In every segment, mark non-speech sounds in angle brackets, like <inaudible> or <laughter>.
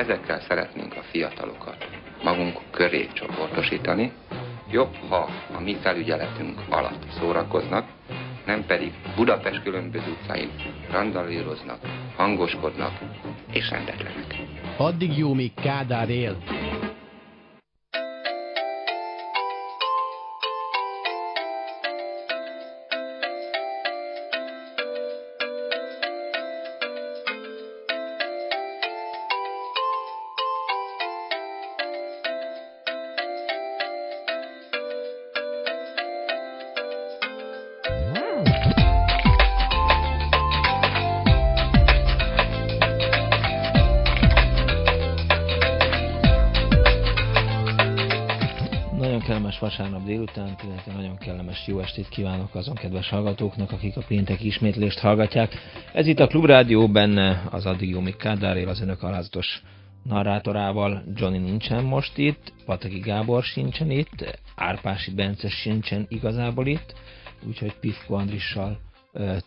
ezekkel szeretnénk a fiatalokat magunk köré csoportosítani. Jobb, ha a mi felügyeletünk alatt szórakoznak, nem pedig Budapest különböző utcáin randalíroznak, hangoskodnak és rendetlenek. Addig jó, míg Kádár él. Délután, illetve nagyon kellemes jó estét kívánok azon kedves hallgatóknak, akik a péntek ismétlést hallgatják. Ez itt a Klubrádió, benne az addig Jómik Kádárél, az önök alázatos narrátorával. Johnny nincsen most itt, Pataki Gábor sincsen itt, Árpási Bence sincsen igazából itt, úgyhogy Pifko Andrissal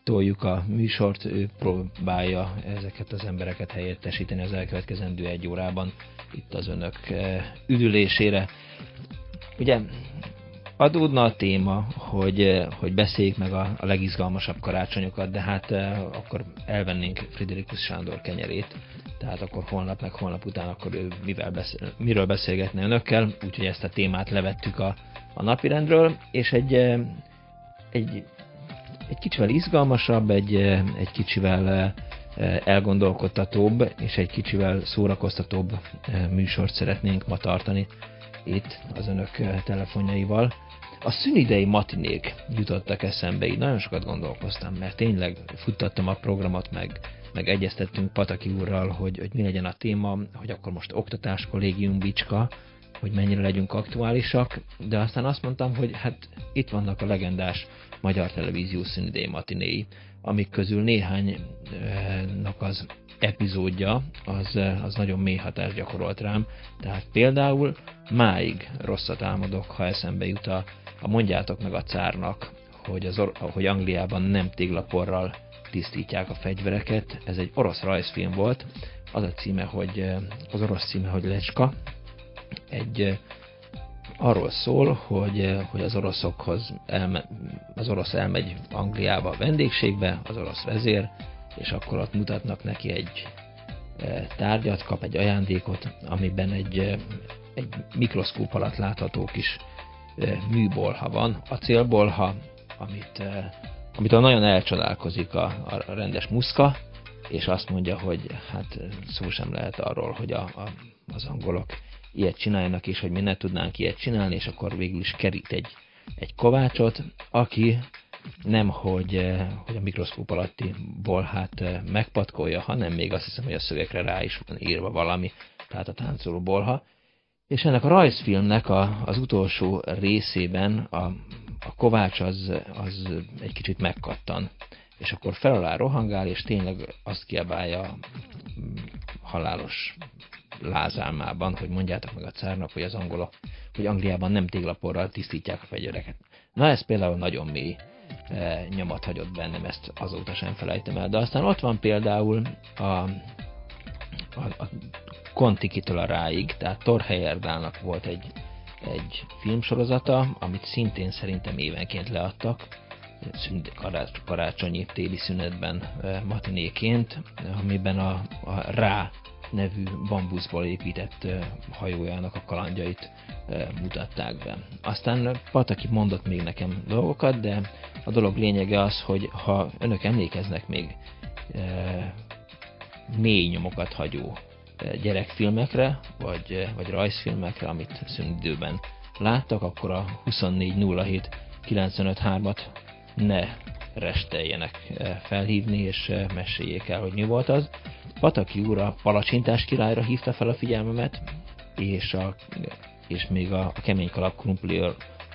toljuk a műsort, ő próbálja ezeket az embereket helyettesíteni az elkövetkezendő egy órában itt az önök üdülésére. Ugye adódna a téma, hogy, eh, hogy beszéljük meg a, a legizgalmasabb karácsonyokat, de hát eh, akkor elvennénk Friderikus Sándor kenyerét, tehát akkor holnap meg holnap után akkor ő mivel beszél, miről beszélgetne önökkel, úgyhogy ezt a témát levettük a, a napirendről, és egy, eh, egy, egy kicsivel izgalmasabb, egy, egy kicsivel elgondolkodtatóbb és egy kicsivel szórakoztatóbb műsort szeretnénk ma tartani itt az önök telefonjaival. A szünidei matinék jutottak eszembe, így nagyon sokat gondolkoztam, mert tényleg futtattam a programot, meg, meg egyeztettünk Pataki úrral, hogy, hogy mi legyen a téma, hogy akkor most oktatás, kollégium, bicska, hogy mennyire legyünk aktuálisak, de aztán azt mondtam, hogy hát itt vannak a legendás magyar televízió szünidei matinéi, amik közül néhánynak az epizódja az, az nagyon mély hatást gyakorolt rám. Tehát például máig rosszat álmodok, ha eszembe jut a, a mondjátok meg a cárnak, hogy, az, hogy Angliában nem téglaporral tisztítják a fegyvereket. Ez egy orosz rajzfilm volt. Az a címe, hogy az orosz címe, hogy Lecska. Egy arról szól, hogy, hogy az oroszokhoz elme, az orosz elmegy Angliába vendégségbe, az orosz vezér, és akkor ott mutatnak neki egy e, tárgyat, kap egy ajándékot, amiben egy, e, egy mikroszkóp alatt látható kis műbolha van, a célbolha, amit, amitől nagyon elcsodálkozik a, a rendes muszka, és azt mondja, hogy hát szó sem lehet arról, hogy a, a, az angolok ilyet csináljanak, és hogy mi ne tudnánk ilyet csinálni, és akkor végül is kerít egy, egy kovácsot, aki nem, hogy, eh, hogy a mikroszkóp alatti bolhát eh, megpatkolja, hanem még azt hiszem, hogy a szögekre rá is van írva valami, tehát a táncoló bolha. És ennek a rajzfilmnek a, az utolsó részében a, a Kovács az, az egy kicsit megkattan. És akkor fel alá rohangál, és tényleg azt kiabálja halálos lázálmában, hogy mondjátok meg a cárnak, hogy az angolok, hogy Angliában nem téglaporral tisztítják a fegyvereket. Na ez például nagyon mély E, nyomat hagyott bennem, ezt azóta sem felejtem el. De aztán ott van például a, a, a Kontikitől a ráig, tehát Thor Heyerdahlnak volt egy, egy filmsorozata, amit szintén szerintem évenként leadtak, karácsonyi téli szünetben e, matinéként, amiben a, a Rá nevű bambuszból épített hajójának a kalandjait mutatták be. Aztán Pataki mondott még nekem dolgokat, de a dolog lényege az, hogy ha önök emlékeznek még mély nyomokat hagyó gyerekfilmekre, vagy, vagy rajzfilmekre, amit szünidőben láttak, akkor a 2407 953-at ne resteljenek felhívni, és meséljék el, hogy mi volt az. Pataki úr a palacsintás királyra hívta fel a figyelmemet, és, a, és még a, a kemény kalap krumpli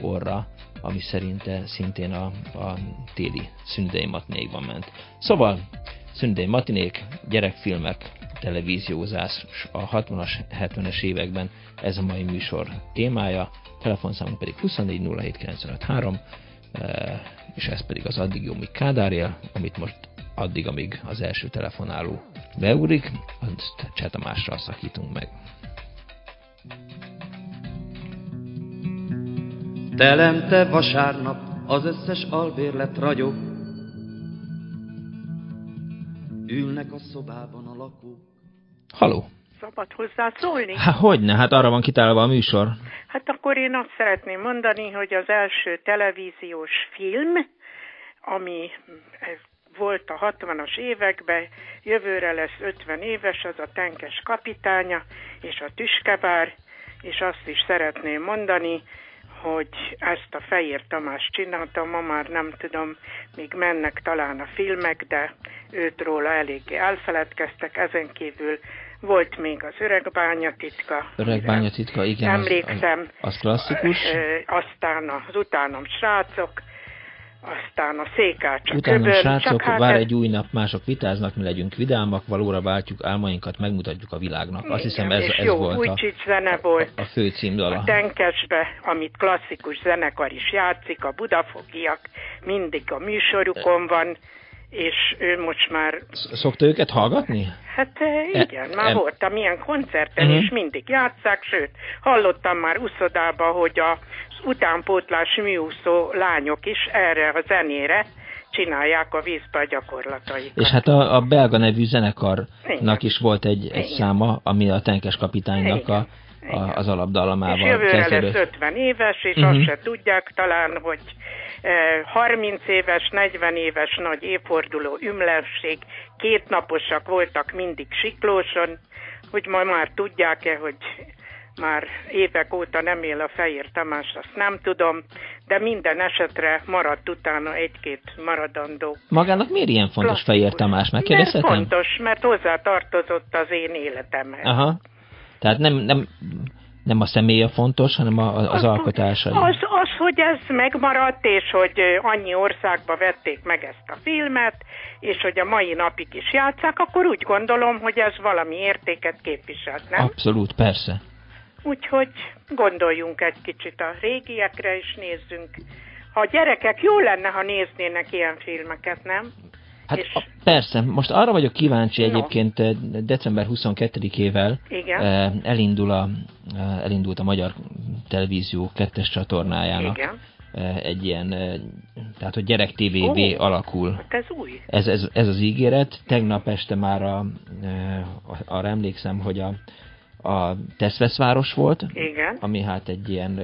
orra, ami szerinte szintén a, a téli szünidei matinékban ment. Szóval, szünidei matinék, gyerekfilmek, televíziózás a 60-as, 70-es években ez a mai műsor témája, telefonszámunk pedig 2407953, eh, és ez pedig az addig jó, míg Kádár él, amit most addig, amíg az első telefonáló beugrik, azt Cseh Tamással szakítunk meg. Telente vasárnap az összes albérlet ragyog, Ülnek a szobában a lakók. Haló! Szabad hozzászólni? Há, hogyne, hát arra van kitálva a műsor. Hát akkor én azt szeretném mondani, hogy az első televíziós film, ami volt a 60-as években, jövőre lesz 50 éves, az a Tenkes kapitánya és a Tüskebár, és azt is szeretném mondani, hogy ezt a Fehér Tamás csinálta, ma már nem tudom, még mennek talán a filmek, de őt róla eléggé elfeledkeztek, ezen kívül volt még az Öreg Bányatitka. Öreg Bányatitka, igen. Emlékszem. Az, az klasszikus. Aztán az utánom srácok, aztán a székács a Utána köbön, srácok, hát vár egy új nap, mások vitáznak, mi legyünk vidámak, valóra váltjuk álmainkat, megmutatjuk a világnak. Igen, Azt hiszem ez, ez jó, volt a, zene volt. a, a fő címdala. A Tenkesbe, amit klasszikus zenekar is játszik, a budafogiak, mindig a műsorukon van, és ő most már... Szokta őket hallgatni? Hát e, igen, e, már e... voltam ilyen koncerten, uh-huh. és mindig játszák, sőt, hallottam már uszodába, hogy a utánpótlás műúszó lányok is erre a zenére csinálják a vízbe a gyakorlataikat. És hát a, a belga nevű zenekarnak Igen. is volt egy, egy száma, ami a Tenkes kapitánynak a, a, az alapdalamával És jövőre kezdődött. lesz 50 éves, és uh-huh. azt se tudják talán, hogy 30 eh, éves, 40 éves nagy évforduló ümlesség, kétnaposak voltak mindig Siklóson, hogy ma már tudják-e, hogy már évek óta nem él a Fehér Tamás, azt nem tudom, de minden esetre maradt utána egy-két maradandó. Magának miért ilyen fontos Fehér Tamás? Megkérdezhetem? Mert fontos, mert hozzá tartozott az én életemhez. Aha. Tehát nem, nem, nem a személye fontos, hanem a, az, az alkotásai. Az, az, hogy ez megmaradt, és hogy annyi országba vették meg ezt a filmet, és hogy a mai napig is játszák, akkor úgy gondolom, hogy ez valami értéket képviselt, nem? Abszolút, persze. Úgyhogy gondoljunk egy kicsit a régiekre, és nézzünk. Ha a gyerekek jó lenne, ha néznének ilyen filmeket, nem? Hát és... a, persze, most arra vagyok kíváncsi no. egyébként eh, december 22-ével eh, elindul a, eh, elindult a Magyar Televízió kettes csatornájának. Igen egy ilyen, tehát hogy gyerek TVB oh, alakul. Hát ez új. Ez, ez, ez az ígéret. Tegnap este már a, arra emlékszem, hogy a a Teszveszváros volt, Igen. ami hát egy ilyen,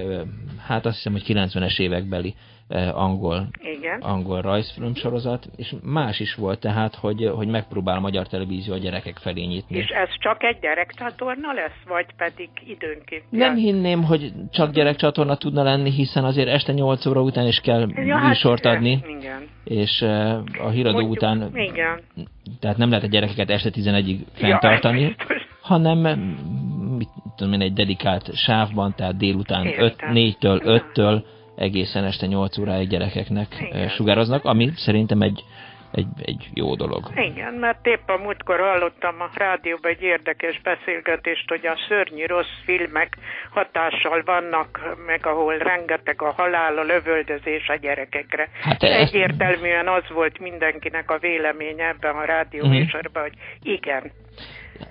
hát azt hiszem, hogy 90-es évekbeli angol, Igen. angol rajzfilm sorozat, és más is volt tehát, hogy, hogy megpróbál a magyar televízió a gyerekek felé nyitni. És ez csak egy gyerekcsatorna lesz, vagy pedig időnként? Nem hinném, hogy csak gyerekcsatorna tudna lenni, hiszen azért este 8 óra után is kell ja, hát, műsort hát, adni. Igen. És a híradó Mondjuk, után, igen. tehát nem lehet a gyerekeket este 11-ig fenntartani. Ja, hanem mit tudom én, egy dedikált sávban, tehát délután 4-től 5-től egészen este 8 óráig gyerekeknek Igen. sugároznak, ami szerintem egy, egy, egy jó dolog. Igen, mert épp a múltkor hallottam a rádióban egy érdekes beszélgetést, hogy a szörnyű rossz filmek hatással vannak, meg ahol rengeteg a halál, a lövöldözés a gyerekekre. Hát ezt... Egyértelműen az volt mindenkinek a véleménye ebben a rádióműsorban, uh-huh. hogy igen,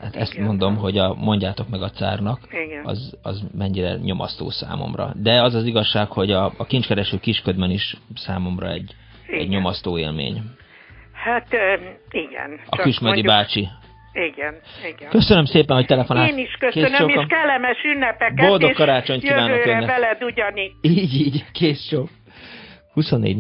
Hát ezt Igen. mondom, hogy a mondjátok meg a cárnak, az, az mennyire nyomasztó számomra. De az az igazság, hogy a, a kincskereső kisködben is számomra egy, egy nyomasztó élmény. Hát igen. A Küsmödi mondjuk... bácsi. Igen, igen. Köszönöm szépen, hogy telefonálsz. Én is köszönöm, és kellemes ünnepeket, Boldog karácsonyt kívánok önnek. veled ugyanígy. Így, így, kész sok. 24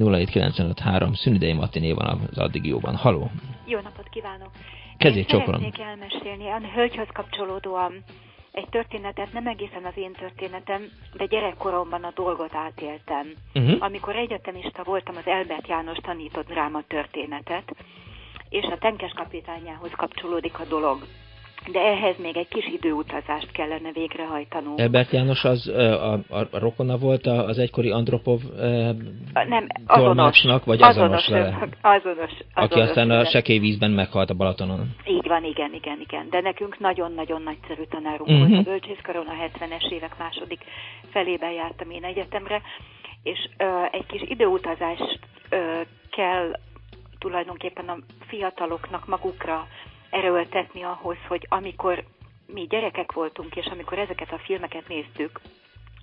Szünidei Matiné van az addig jóban. Haló. Jó napot kívánok. Kezét csókolom. Szeretnék elmesélni a hölgyhöz kapcsolódóan egy történetet, nem egészen az én történetem, de gyerekkoromban a dolgot átéltem. Uh-huh. Amikor egyetemista voltam, az Elbert János tanított dráma történetet, és a tenkes kapitányához kapcsolódik a dolog de ehhez még egy kis időutazást kellene végrehajtanunk. Ebert János az a, a, a rokona volt az egykori Andropov Nem, azonos, vagy azonos, azonos vele? Azonos, azonos. Aki aztán a sekély vízben meghalt a Balatonon. Így van, igen, igen, igen. De nekünk nagyon-nagyon nagyszerű tanárunk uh-huh. volt a bölcsészkaron, a 70-es évek második felében jártam én egyetemre, és uh, egy kis időutazást uh, kell tulajdonképpen a fiataloknak magukra erőltetni ahhoz, hogy amikor mi gyerekek voltunk, és amikor ezeket a filmeket néztük,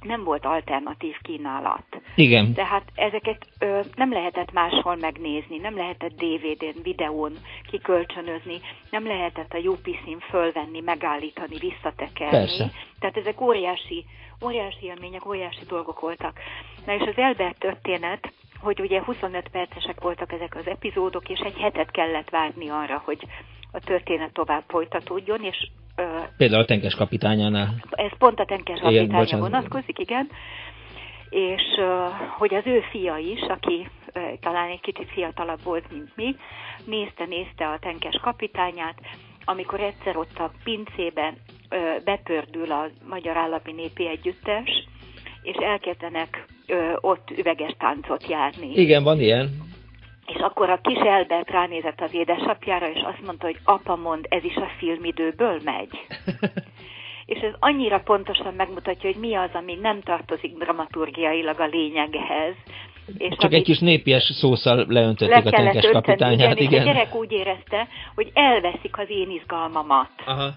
nem volt alternatív kínálat. Igen. Tehát ezeket ö, nem lehetett máshol megnézni, nem lehetett DVD-n, videón kikölcsönözni, nem lehetett a UPC-n fölvenni, megállítani, visszatekerni. Persze. Tehát ezek óriási, óriási élmények, óriási dolgok voltak. Na és az Elbert történet, hogy ugye 25 percesek voltak ezek az epizódok, és egy hetet kellett várni arra, hogy a történet tovább folytatódjon, és Például a tenkes kapitányánál. Ez pont a tenkes kapitányra vonatkozik, igen. És hogy az ő fia is, aki talán egy kicsit fiatalabb volt, mint mi, nézte-nézte a tenkes kapitányát, amikor egyszer ott a pincébe bepördül a Magyar Állami Népi Együttes, és elkezdenek ott üveges táncot járni. Igen, van ilyen. És akkor a kis Elbert ránézett az édesapjára, és azt mondta, hogy apa mond, ez is a filmidőből megy. <laughs> és ez annyira pontosan megmutatja, hogy mi az, ami nem tartozik dramaturgiailag a lényeghez. És Csak egy kis népies szószal leöntötték le a tenkes kapitányát. Igen, igen. És a gyerek úgy érezte, hogy elveszik az én izgalmamat. Aha.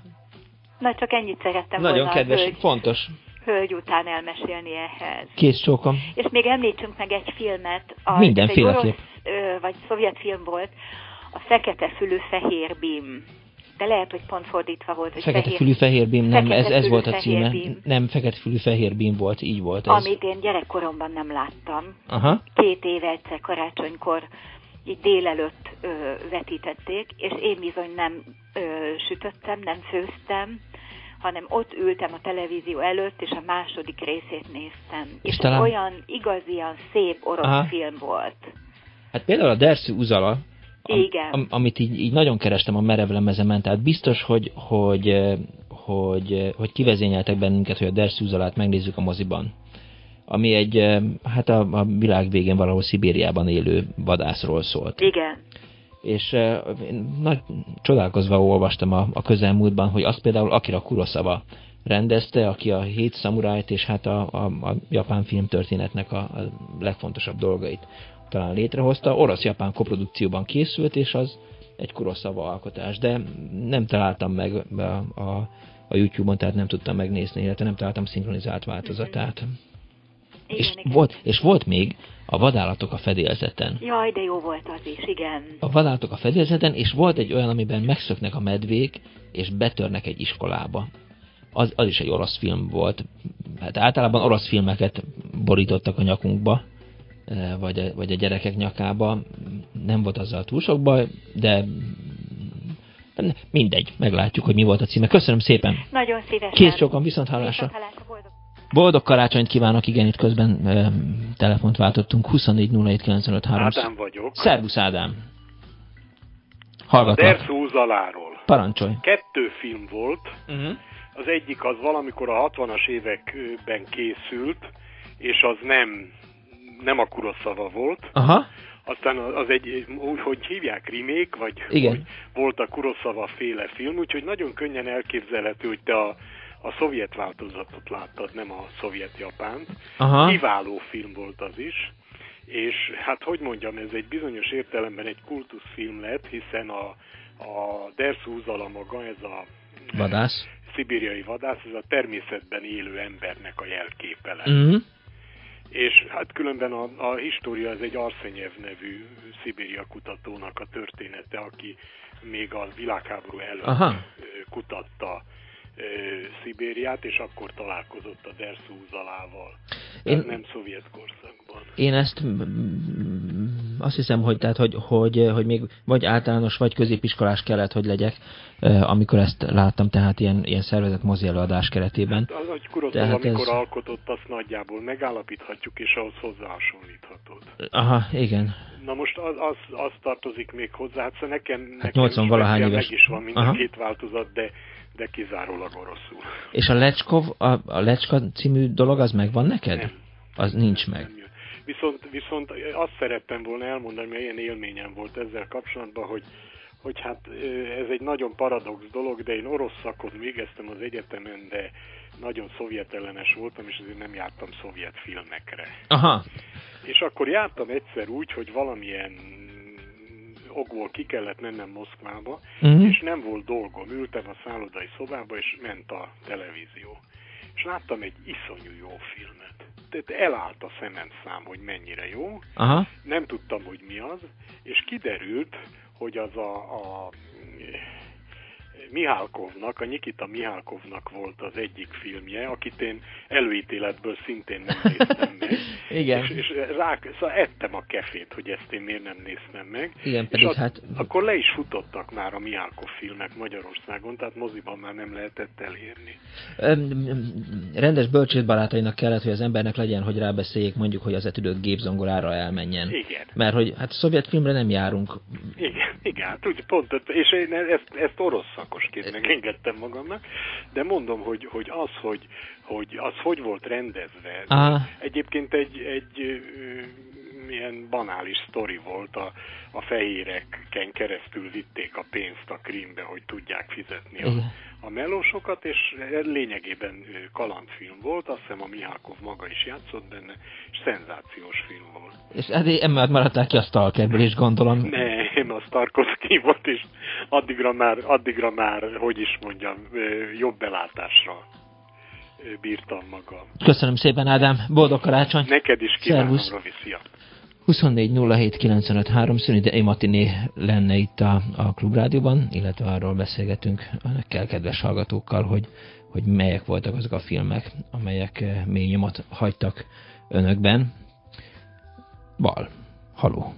Na, csak ennyit szerettem Nagyon volna. kedves, hölgy, fontos. Hölgy után elmesélni ehhez. Kész csókom. És még említsünk meg egy filmet. A, Mindenféleképp. Orosz vagy szovjet film volt, a Fekete fülű fehér bím. De lehet, hogy pont fordítva volt. Hogy fekete fehér, fülű fehér bím, nem, ez, ez volt a címe. Bím. Nem, fekete fülű fehér bím volt, így volt ez. Amit én gyerekkoromban nem láttam. Aha. Két éve egyszer karácsonykor így délelőtt ö, vetítették, és én bizony nem ö, sütöttem, nem főztem, hanem ott ültem a televízió előtt, és a második részét néztem. És, és talán... olyan igazian szép orosz Aha. film volt. Hát például a Derszű Uzala, Igen. Am, amit így, így nagyon kerestem a merevlemezemen, tehát biztos, hogy, hogy, hogy, hogy kivezényeltek bennünket, hogy a Derszű Uzalát megnézzük a moziban ami egy, hát a, a világ végén valahol Szibériában élő vadászról szólt. Igen. És én nagy csodálkozva olvastam a, a közelmúltban, hogy azt például Akira Kurosawa rendezte, aki a hét szamurájt és hát a, a, a japán filmtörténetnek a, a legfontosabb dolgait talán létrehozta. Orosz-japán koprodukcióban készült, és az egy Kurosawa alkotás, de nem találtam meg a, a, a YouTube-on, tehát nem tudtam megnézni, illetve nem találtam szinkronizált változatát. Igen, és, igen. Volt, és volt még a vadállatok a fedélzeten. Jaj, de jó volt az is, igen. A vadállatok a fedélzeten, és volt egy olyan, amiben megszöknek a medvék, és betörnek egy iskolába. Az, az is egy orosz film volt. Hát általában orosz filmeket borítottak a nyakunkba, Eh, vagy a, vagy a gyerekek nyakába. Nem volt azzal túl sok baj, de mindegy, meglátjuk, hogy mi volt a címe. Köszönöm szépen! Nagyon szívesen! Kész sokan, viszont hallásra! Boldog. Boldog karácsonyt kívánok, igen, itt közben e, telefont váltottunk. 24 Ádám vagyok. Szervusz Ádám! Hallgatlak. A Derszúzaláról. Parancsolj. Kettő film volt. Uh -huh. Az egyik az valamikor a 60-as években készült, és az nem nem a Kuroszava volt. Aha. Aztán az egy, úgy, hogy hívják remake, vagy Igen. hogy volt a Kuroszava féle film, úgyhogy nagyon könnyen elképzelhető, hogy te a, a szovjet változatot láttad, nem a szovjet-japánt. Aha. Kiváló film volt az is, és hát hogy mondjam, ez egy bizonyos értelemben egy kultuszfilm lett, hiszen a, a Derszúzala maga, ez a vadász. szibériai vadász, ez a természetben élő embernek a jelképe lett. Uh-huh és hát különben a, a história ez egy Arszenyev nevű Szibéria kutatónak a története, aki még a világháború előtt Aha. kutatta Szibériát, és akkor találkozott a Derszúzalával. Én, nem szovjet korszakban. Én ezt azt hiszem, hogy, tehát, hogy, hogy, hogy még vagy általános, vagy középiskolás kellett, hogy legyek, amikor ezt láttam, tehát ilyen, ilyen szervezett mozi előadás keretében. Hát az, hogy Kuroszov, amikor ez... alkotott, azt nagyjából megállapíthatjuk, és ahhoz hozzáhasonlíthatod. Aha, igen. Na most az, az, az tartozik még hozzá, hát szóval nekem, hát nekem 80 valahány éves. meg is van mind a két változat, de de kizárólag oroszul. És a Lecskov, a, a Lecska című dolog az megvan neked? Nem. Az nincs meg. Nem viszont, viszont azt szerettem volna elmondani, mert ilyen élményem volt ezzel kapcsolatban, hogy, hogy hát ez egy nagyon paradox dolog, de én orosz szakon végeztem az egyetemen, de nagyon szovjetellenes voltam, és azért nem jártam szovjet filmekre. Aha. És akkor jártam egyszer úgy, hogy valamilyen okból ki kellett mennem Moszkvába, uh-huh. és nem volt dolgom. Ültem a szállodai szobába, és ment a televízió. És láttam egy iszonyú jó filmet. Elállt a szemem szám, hogy mennyire jó. Aha. Nem tudtam, hogy mi az, és kiderült, hogy az a, a Mihálkovnak, a Nikita Mihálkovnak volt az egyik filmje, akit én előítéletből szintén nem néztem meg. <laughs> Igen. És, és rá, szóval ettem a kefét, hogy ezt én miért nem néztem meg. Igen, pedig és hát... akkor le is futottak már a Mihálkov filmek Magyarországon, tehát moziban már nem lehetett elérni. Rendes barátainak kellett, hogy az embernek legyen, hogy rábeszéljék mondjuk, hogy az etüdők gépzongorára elmenjen. Igen. Mert hogy hát szovjet filmre nem járunk. Igen, igen, hát úgy pont, és én ezt, ezt orosz szakos másként megengedtem magamnak, de mondom, hogy, hogy az, hogy, hogy az hogy volt rendezve. Aha. Egyébként egy, egy milyen banális sztori volt, a, a fehéreken keresztül vitték a pénzt a Krímbe, hogy tudják fizetni a, a melósokat, és lényegében kalandfilm volt, azt hiszem a Mihálkov maga is játszott benne, és szenzációs film volt. És ezért emellett maradták ki a Stalkerből is, gondolom. Nem, a Starkovsky volt, és addigra már, addigra már, hogy is mondjam, jobb belátásra bírtam magam. Köszönöm szépen, Ádám. Boldog karácsony. Neked is kívánom, Rovi. Szia. 24 07 95 3 Szüni Matiné lenne itt a, a Klubrádióban, illetve arról beszélgetünk önökkel, kedves hallgatókkal, hogy, hogy melyek voltak azok a filmek, amelyek mély nyomat hagytak önökben. Bal, haló.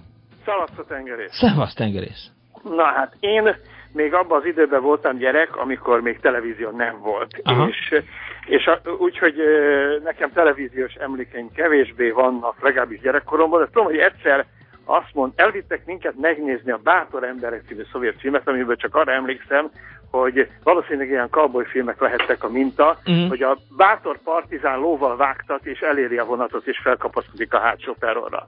Szavasz a tengerész. Szevasz tengerész. Na hát én még abban az időben voltam gyerek, amikor még televízió nem volt. Aha. És, és úgyhogy nekem televíziós emlékeim kevésbé vannak, legalábbis gyerekkoromban, de tudom, hogy egyszer azt mond, elvittek minket megnézni a Bátor emberek című szovjet filmet, amiből csak arra emlékszem, hogy valószínűleg ilyen cowboy filmek lehettek a minta, uh-huh. hogy a bátor partizán lóval vágtat, és eléri a vonatot, és felkapaszkodik a hátsó perorra.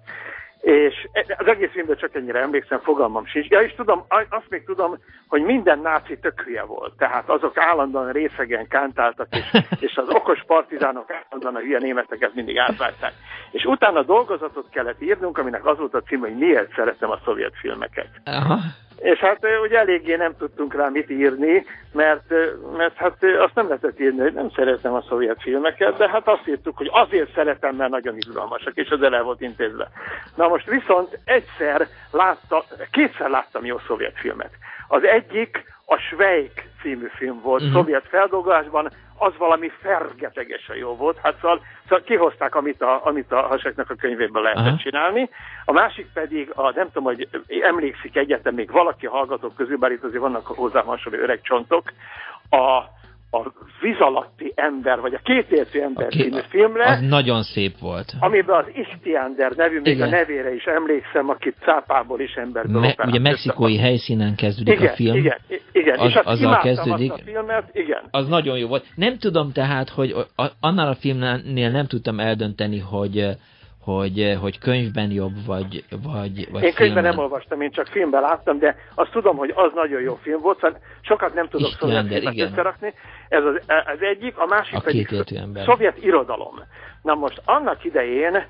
És az egész filmben csak ennyire emlékszem, fogalmam sincs. Ja, és tudom, azt még tudom, hogy minden náci tök hülye volt. Tehát azok állandóan részegen kántáltak, és, <laughs> és az okos partizánok állandóan a hülye németeket mindig átvágták. És utána dolgozatot kellett írnunk, aminek az volt a cím, hogy miért szeretem a szovjet filmeket. Aha. És hát ugye eléggé nem tudtunk rá mit írni, mert, mert hát azt nem lehetett írni, hogy nem szeretem a szovjet filmeket, de hát azt írtuk, hogy azért szeretem, mert nagyon izgalmasak, és az el volt intézve. Na most viszont egyszer látta, kétszer láttam jó szovjet filmet. Az egyik a Svejk című film volt, uh-huh. szovjet feldolgozásban, az valami fergetegesen jó volt. Hát szóval, szóval kihozták, amit a, amit a Haseknak a könyvéből lehetett uh-huh. csinálni. A másik pedig, a, nem tudom, hogy emlékszik egyetem még valaki hallgatók közül, bár itt azért vannak hozzá hasonló öreg csontok, a a víz alatti ember, vagy a kétértű ember a című filmre. Az nagyon szép volt. Amiben az Istiander nevű, még igen. a nevére is emlékszem, akit cápából is emberből Me, Ugye mexikói helyszínen kezdődik igen, a film. Igen, igen. Az, és azt azzal kezdődik. Azt a filmet, igen. Az nagyon jó volt. Nem tudom tehát, hogy annál a filmnél nem tudtam eldönteni, hogy hogy, eh, hogy könyvben jobb, vagy, vagy, vagy Én könyvben nem olvastam, én csak filmben láttam, de azt tudom, hogy az nagyon jó film volt, szóval sokat nem tudok szovjet filmet összerakni. Ez az, az egyik, a másik a pedig szovjet irodalom. Na most annak idején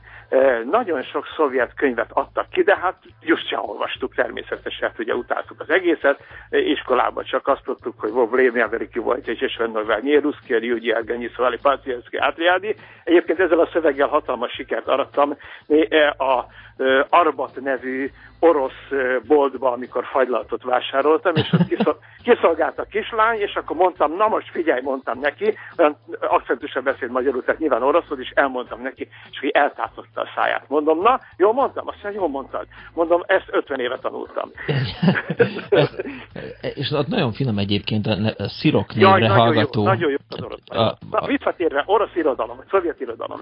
nagyon sok szovjet könyvet adtak ki, de hát just sem olvastuk természetesen, hát ugye utáltuk az egészet. Iskolában csak azt tudtuk, hogy volt Vlémi Ameriki volt, és Esvennovány, Ruszki, Júgyi Elgenyi, Szovali, Pácielszki, Átriádi. Egyébként ezzel a szöveggel hatalmas sikert arattam. A Arbat nevű orosz boltba, amikor fagylaltot vásároltam, és ott <laughs> kiszolgált a kislány, és akkor mondtam, na most figyelj, mondtam neki, olyan akcentusan beszélt magyarul, tehát nyilván oroszul, és elmondtam neki, és hogy eltátotta a száját. Mondom, na, jó mondtam? Azt mondja, jó mondtad. Mondom, ezt 50 éve tanultam. <laughs> és ott nagyon finom egyébként a, a szirok névre Jaj, nagyon hallgató. Jó, nagyon jó az orosz. A, a... visszatérve, orosz irodalom, szovjet irodalom.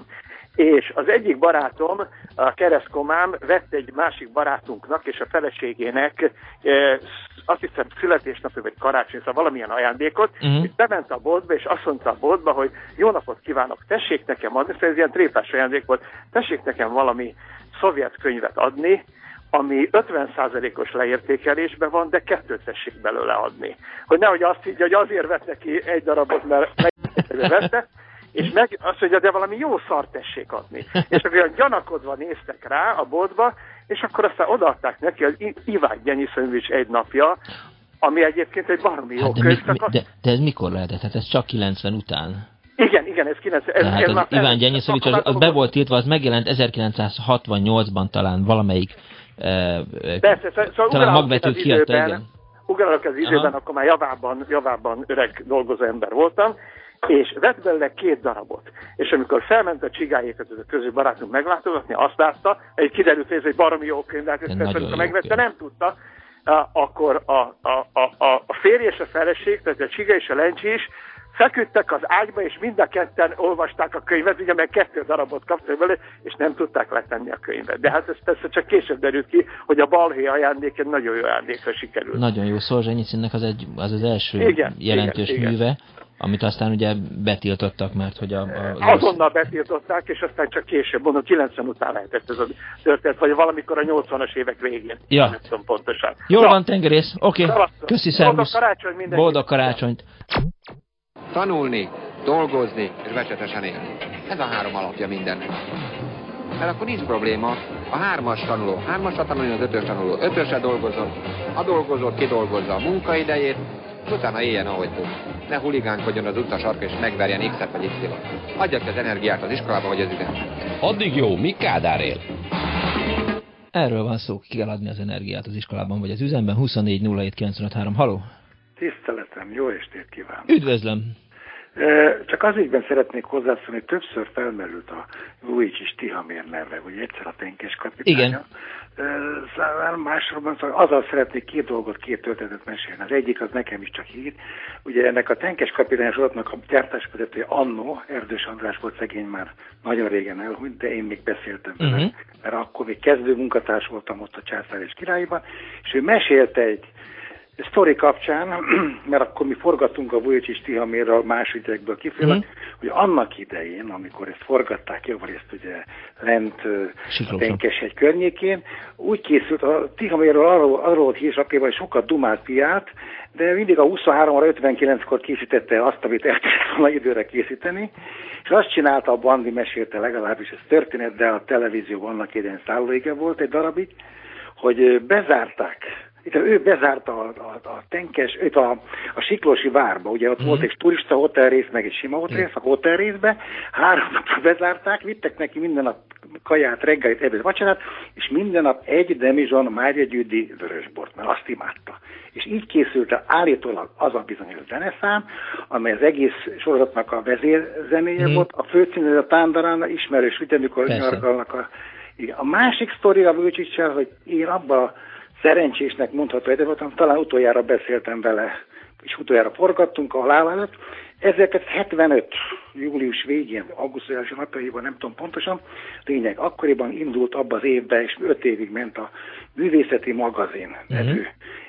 És az egyik barátom, a keresztkomám vett egy másik barátunknak és a feleségének e, azt hiszem születésnapja vagy karácsony, szóval valamilyen ajándékot, uh-huh. és bement a boltba, és azt mondta a boltba, hogy jó napot kívánok, tessék nekem adni, ez ilyen tréfás ajándék volt, tessék nekem valami szovjet könyvet adni, ami 50%-os leértékelésben van, de kettőt tessék belőle adni. Hogy nehogy azt higgye, hogy azért vett neki egy darabot, mert vette, és meg azt mondja, de valami jó szart tessék adni. És akkor olyan gyanakodva néztek rá a boltba, és akkor aztán odaadták neki az Iván Gyenyiszönyvics egy napja, ami egyébként egy baromi jó hát de, könyv. Mi, mi, de, de ez mikor lehetett? Hát ez csak 90 után. Igen, igen, ez 90. Ez, Tehát ez az Iván Gyenyiszövics, az, az be volt írtva, az megjelent 1968-ban talán valamelyik e, Persze, szóval talán magbetű kiadta, igen. Ugrálok az időben, Aha. akkor már javában, javában öreg dolgozó ember voltam, és vett belőle két darabot. És amikor felment a csigájékat ez a közül barátunk meglátogatni, azt látta, egy kiderült, hogy ez egy baromi jó könyv, de hát ezt persze, megvette, nem tudta, akkor a, a, a, a férj és a feleség, tehát a csiga és a lencsi is feküdtek az ágyba, és mind a ketten olvasták a könyvet, ugye meg kettő darabot kaptak belőle, és nem tudták letenni a könyvet. De hát ez persze csak később derült ki, hogy a balhé ajándék egy nagyon jó ajándékra sikerült. Nagyon jó, Szolzsenyicinnek az, egy, az az első igen, jelentős igen, műve. Igen amit aztán ugye betiltottak, mert hogy a... a Azonnal betiltották, és aztán csak később, mondom, 90 után lehetett ez a történet, vagy valamikor a 80-as évek végén. Ja. Nem tudom pontosan. Jól Na. van, tengerész. Oké, okay. Köszi, szervusz. Boldog karácsony mindenki. Boldog karácsonyt. Tanulni, dolgozni és becsetesen élni. Ez a három alapja mindennek. Mert akkor nincs probléma. A hármas tanuló, hármasra tanulni az ötös tanuló, ötösre dolgozom, a dolgozó kidolgozza a munkaidejét, utána éljen, ahogy tud. Ne huligánkodjon az utca sarka és megverjen X-et vagy Y-t. Adja ki az energiát az iskolába vagy az üzembe. Addig jó, mi Kádár él? Erről van szó, ki kell adni az energiát az iskolában vagy az üzemben. 24 07 95 Haló? Tiszteletem, jó estét kívánok! Üdvözlöm! Csak az ígyben szeretnék hozzászólni, hogy többször felmerült a Luigi Stihamér neve, hogy egyszer a tenkes kapitánya. Igen. Szóval másról szóval azzal szeretnék két dolgot, két történetet mesélni. Az egyik az nekem is csak hír. Ugye ennek a tenkes kapitány sorotnak a gyártásvezetője Annó, Erdős András volt szegény már nagyon régen elhunyt, de én még beszéltem vele, uh-huh. mert akkor még kezdő munkatárs voltam ott a Császár és Királyban, és ő mesélte egy sztori kapcsán, <clears throat> mert akkor mi forgattunk a Vujicsis Tihamérral más ügyekből kifele, mm. hogy annak idején, amikor ezt forgatták javarészt ugye lent egy környékén, úgy készült a Tihamérről arról, arról volt hírsakéval, hogy sokat dumált piát, de mindig a 23 59-kor készítette azt, amit el volna időre készíteni, és azt csinálta a Bandi, mesélte legalábbis ez történet, de a televízió annak idején szállóige volt egy darabig, hogy bezárták ő bezárta a, a, a tenkes, őt a, a Siklósi várba, ugye ott mm. volt egy turista hotelrész, meg egy sima hotelrész, a hotelrészbe, három napra bezárták, vittek neki minden nap kaját, reggelit, ebéd, vacsorát, és minden nap egy demizson Mária Gyüdi vörösbort, mert azt imádta. És így készült el állítólag az a bizonyos zeneszám, amely az egész sorozatnak a vezérzenéje mm. volt, a főcímű a Tándarán ismerős, ugye, amikor nyargalnak a... Igen. A másik sztori a Vőcsicsel, hogy én abba szerencsésnek mondható egyre voltam, talán utoljára beszéltem vele, és utoljára forgattunk a halál előtt. 1975. július végén, augusztus első napjaiban, nem tudom pontosan, lényeg, akkoriban indult abba az évben, és öt évig ment a Művészeti Magazin nevű uh-huh.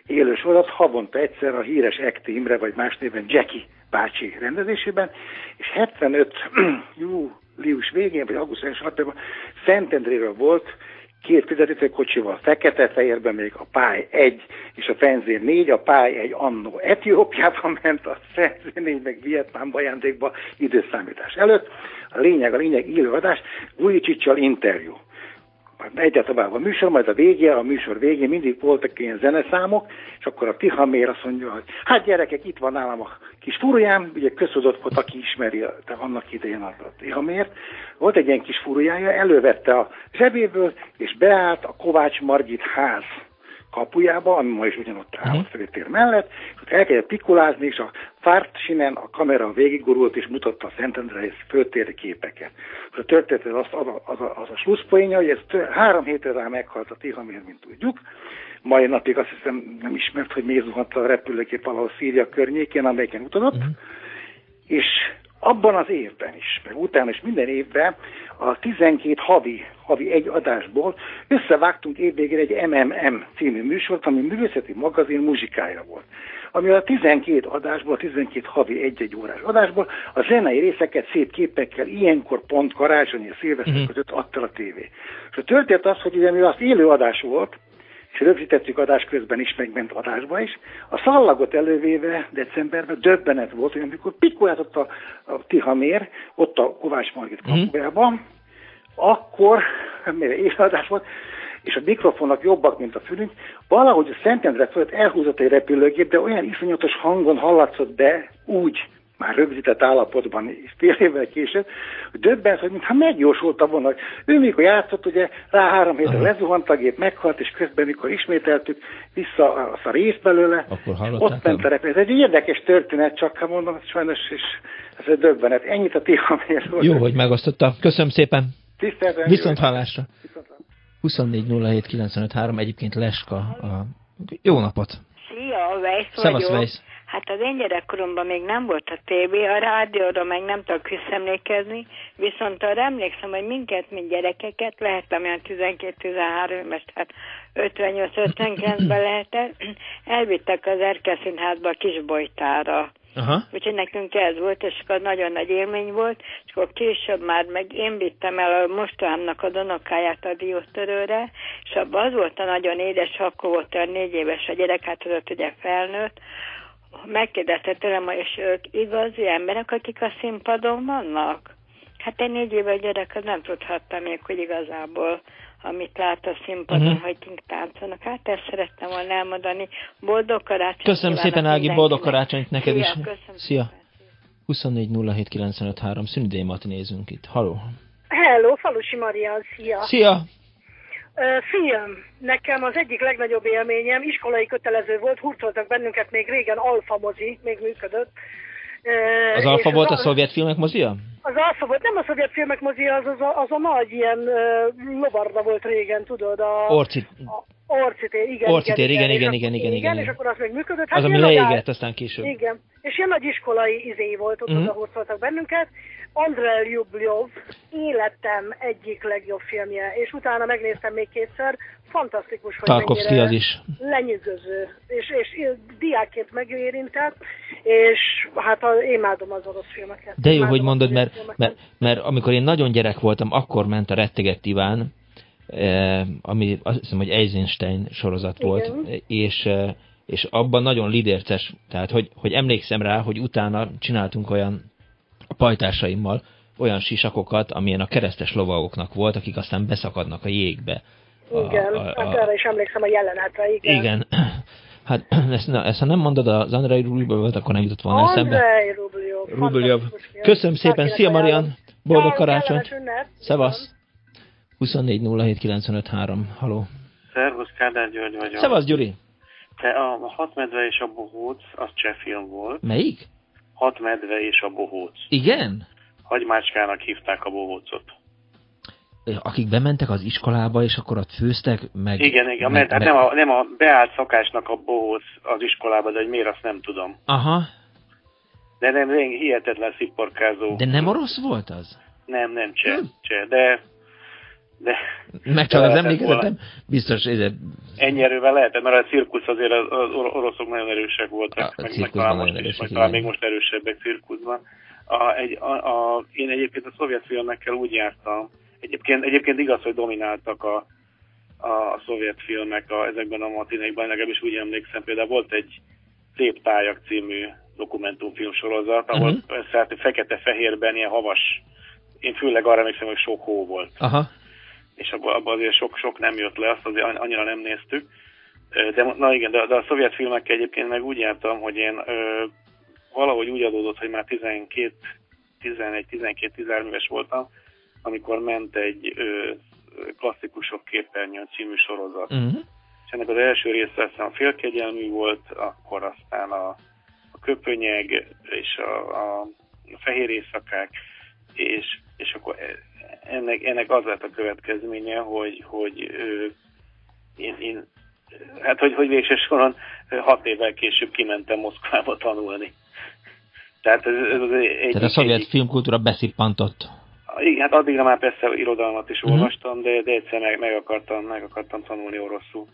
élő sorozat, havonta egyszer a híres Ekti Imre, vagy más néven Jackie bácsi rendezésében, és 75. <clears throat> július végén, vagy augusztus első napjában Szentendréről volt két fizetőkocsival, fekete-fehérben még a pály 1 és a fenzér 4, a pály 1 annó Etiópiában ment, a fenzér 4 meg Vietnámba ajándékba időszámítás előtt. A lényeg, a lényeg élőadás, Vujicsicsal interjú egyre tovább a műsor, majd a vége, a műsor végén mindig voltak ilyen zeneszámok, és akkor a Tihamér azt mondja, hogy hát gyerekek, itt van nálam a kis furujám, ugye közhozott volt, aki ismeri, de annak idején a Tihamért. Volt egy ilyen kis furujája, elővette a zsebéből, és beállt a Kovács Margit ház kapujába, ami ma is ugyanott áll a főtér mellett, és ott elkezdett pikulázni, és a fártsinen a kamera végigurult, és mutatta a Szentendrei főtéri képeket. És a történet az, az, a, az, a, az a slusszpoénja, hogy ez tő, három hétre rá meghalt a Tihamér, mint tudjuk, mai napig azt hiszem nem ismert, hogy még zuhant a repülőgép valahol Szíria környékén, amelyiken utazott, uh-huh. És abban az évben is, meg utána is minden évben a 12 havi, havi egy adásból összevágtunk évvégén egy MMM című műsort, ami művészeti magazin muzsikája volt. Ami a 12 adásból, a 12 havi egy-egy órás adásból a zenei részeket szép képekkel ilyenkor pont karácsony és szilveszter uh-huh. között adta a tévé. És a történet az, hogy ugye mi az élő adás volt, és rögzítettük adás közben is, megment adásba is. A szallagot elővéve decemberben döbbenet volt, hogy amikor pikolázott a, a Tihamér, ott a Kovács Margit mhm. kapujában, mm. akkor, mire éjszaladás volt, és a mikrofonok jobbak, mint a fülünk, valahogy a Szentendre fölött elhúzott egy repülőgép, de olyan iszonyatos hangon hallatszott be, úgy, már rögzített állapotban fél évvel később, hogy döbbent, hogy mintha megjósolta volna, hogy ő mikor játszott, ugye rá három hétre lezuhant a gép, meghalt, és közben, mikor ismételtük vissza azt a részt belőle, Akkor ott ment a repülő. Ez egy érdekes történet, csak ha mondom, sajnos, és ez egy döbbenet. Ennyit a Tihamér. Jó, hogy megosztotta. Köszönöm szépen. Tiszteltem. Viszont hallásra. 24 egyébként Leska. A... Jó napot! Szia, Weiss Szevasz, Weiss. Hát az én gyerekkoromban még nem volt a tévé, a rádióra meg nem tudok visszemlékezni, viszont arra emlékszem, hogy minket, mint gyerekeket, lehettem olyan 12-13 éves, tehát 58-59-ben lehetett, elvittek az Erkeszínházba a Kisbojtára. Aha. Úgyhogy nekünk ez volt, és akkor nagyon nagy élmény volt, és akkor később már meg én vittem el a mostohámnak a donokáját a diótörőre, és abban az volt a nagyon édes, akkor volt olyan négy éves a gyerek, hát tudod, ugye felnőtt, megkérdezte tőlem, és ők igazi emberek, akik a színpadon vannak? Hát egy négy éve gyerek, az nem tudhattam még, hogy igazából amit lát a színpadon, uh-huh. hogy kink táncolnak. Hát ezt szerettem volna elmondani. Boldog karácsonyt Köszönöm szépen, Ági, boldog karácsonyt neked Szia, is. Köszönöm Szia. 24 szünidémat nézünk itt. Haló. Hello, Falusi Marian, szia. Szia. Film. Nekem az egyik legnagyobb élményem, iskolai kötelező volt, hurcoltak bennünket még régen, Alfa mozi, még működött. Az Alfa volt a, szovjet filmek mozia? Az Alfa volt, nem a szovjet filmek mozia, az, az, a, az a nagy ilyen uh, lovarda volt régen, tudod. A, Orcit. A, Orcitér, igen, Orcitér, igen, igen, igen, igen, igen, igen, igen. és akkor az még működött. Hát az, ami leégett, aztán később. Igen, és ilyen nagy iskolai izé volt, ott uh-huh. hurcoltak bennünket. Andrei Ljubljov, életem egyik legjobb filmje, és utána megnéztem még kétszer, fantasztikus, hogy Tarkovsky az is. lenyűgöző, és, és diákként megérintett, és hát a, imádom az orosz filmeket. De jó, hogy mondod, mert, mert, mert amikor én nagyon gyerek voltam, akkor ment a Rettegett Iván, eh, ami azt hiszem, hogy Eisenstein sorozat Igen. volt, és, eh, és abban nagyon lidérces, tehát hogy, hogy emlékszem rá, hogy utána csináltunk olyan a pajtásaimmal olyan sisakokat, amilyen a keresztes lovagoknak volt, akik aztán beszakadnak a jégbe. Igen, a, a, a, hát erre is emlékszem a jelenetre, igen. Igen. <clears throat> Hát <clears throat> ezt, na, ezt ha nem mondod az Andrei Rubljov, akkor nem jutott volna eszembe. Andrei Rubljov. Rubljov. Köszönöm szépen, szia Marian, boldog karácsonyt. Szevasz. 24 haló. Szervusz, Kádár György vagyok. Szevasz, Gyuri. Te a Hat medve és a bohóc, az cseh film volt. Melyik? Hat medve és a bohóc. Igen? Hagymácskának hívták a bohócot. Akik bementek az iskolába, és akkor ott főztek, meg... Igen, igen, meg, hát nem, a, nem a beállt szakásnak a bohóc az iskolába, de hogy miért azt nem tudom. Aha. De nem, hihetetlen szipporkázó. De nem orosz volt az? Nem, nem cseh, hm. cseh de... de meg csak az emlékezetem, biztos... Ez... Ennyi erővel lehetett, mert a cirkusz azért az, az oroszok nagyon erősek voltak, a, meg, meg talán most is, meg talán még most erősebbek cirkuszban. A, egy, a, a, én egyébként a szovjet filmekkel úgy jártam, Egyébként, egyébként igaz, hogy domináltak a, a szovjet filmek a, ezekben a matinékban, legalábbis úgy emlékszem, például volt egy Szép tájak című dokumentumfilm sorozat, ahol uh-huh. fekete-fehérben ilyen havas, én főleg arra emlékszem, hogy sok hó volt. Aha. És abban abba azért sok-sok nem jött le, azt azért annyira nem néztük. De, na igen, de, de a szovjet filmekkel egyébként meg úgy jártam, hogy én ö, valahogy úgy adódott, hogy már 12, 11-12-13 éves voltam, amikor ment egy ö, klasszikusok képernyő című sorozat. Uh-huh. És ennek az első része aztán a félkegyelmű volt, akkor aztán a, a köpönyeg és a, a, a fehér éjszakák, és, és akkor ennek, ennek az lett a következménye, hogy, hogy ö, én, én hát hogy, hogy végső soron hat évvel később kimentem Moszkvába tanulni. Tehát ez, ez az egy, Tehát a szovjet egy, filmkultúra beszippantott. Igen, hát addigra már persze irodalmat is uh-huh. olvastam, de, de egyszer meg, meg, akartam, meg akartam tanulni oroszul.